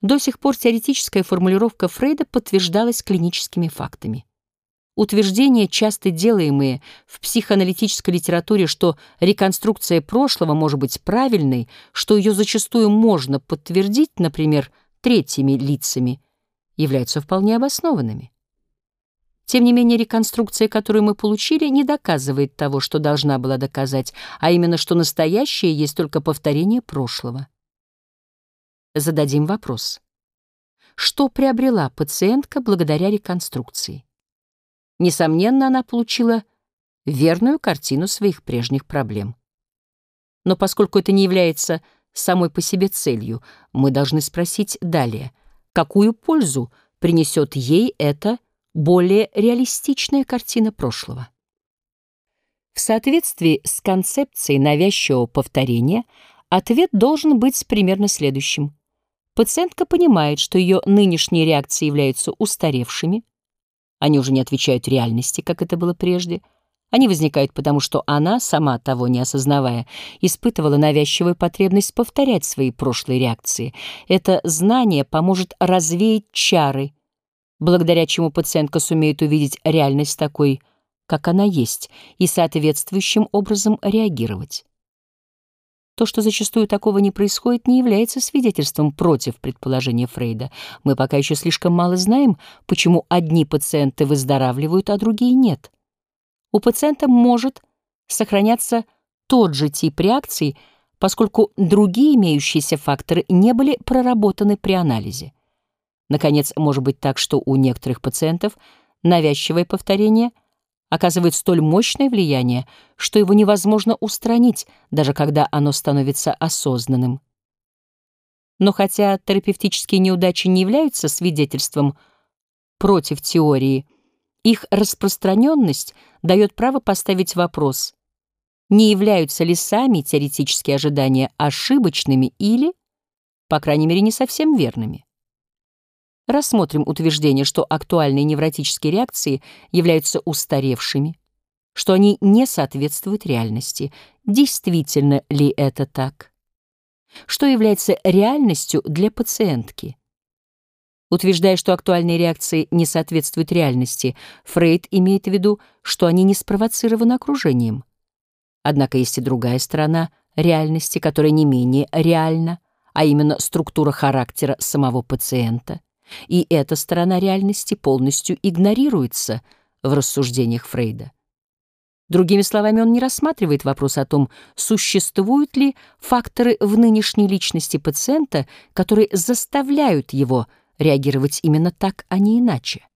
До сих пор теоретическая формулировка Фрейда подтверждалась клиническими фактами. Утверждения, часто делаемые в психоаналитической литературе, что реконструкция прошлого может быть правильной, что ее зачастую можно подтвердить, например, третьими лицами, являются вполне обоснованными. Тем не менее, реконструкция, которую мы получили, не доказывает того, что должна была доказать, а именно, что настоящее есть только повторение прошлого. Зададим вопрос. Что приобрела пациентка благодаря реконструкции? Несомненно, она получила верную картину своих прежних проблем. Но поскольку это не является самой по себе целью, мы должны спросить далее, какую пользу принесет ей эта более реалистичная картина прошлого. В соответствии с концепцией навязчивого повторения ответ должен быть примерно следующим. Пациентка понимает, что ее нынешние реакции являются устаревшими, они уже не отвечают реальности, как это было прежде. Они возникают потому, что она, сама того не осознавая, испытывала навязчивую потребность повторять свои прошлые реакции. Это знание поможет развеять чары, благодаря чему пациентка сумеет увидеть реальность такой, как она есть, и соответствующим образом реагировать. То, что зачастую такого не происходит, не является свидетельством против предположения Фрейда. Мы пока еще слишком мало знаем, почему одни пациенты выздоравливают, а другие нет. У пациента может сохраняться тот же тип реакций, поскольку другие имеющиеся факторы не были проработаны при анализе. Наконец, может быть так, что у некоторых пациентов навязчивое повторение оказывает столь мощное влияние, что его невозможно устранить, даже когда оно становится осознанным. Но хотя терапевтические неудачи не являются свидетельством против теории, их распространенность дает право поставить вопрос, не являются ли сами теоретические ожидания ошибочными или, по крайней мере, не совсем верными. Рассмотрим утверждение, что актуальные невротические реакции являются устаревшими, что они не соответствуют реальности. Действительно ли это так? Что является реальностью для пациентки? Утверждая, что актуальные реакции не соответствуют реальности, Фрейд имеет в виду, что они не спровоцированы окружением. Однако есть и другая сторона реальности, которая не менее реальна, а именно структура характера самого пациента. И эта сторона реальности полностью игнорируется в рассуждениях Фрейда. Другими словами, он не рассматривает вопрос о том, существуют ли факторы в нынешней личности пациента, которые заставляют его реагировать именно так, а не иначе.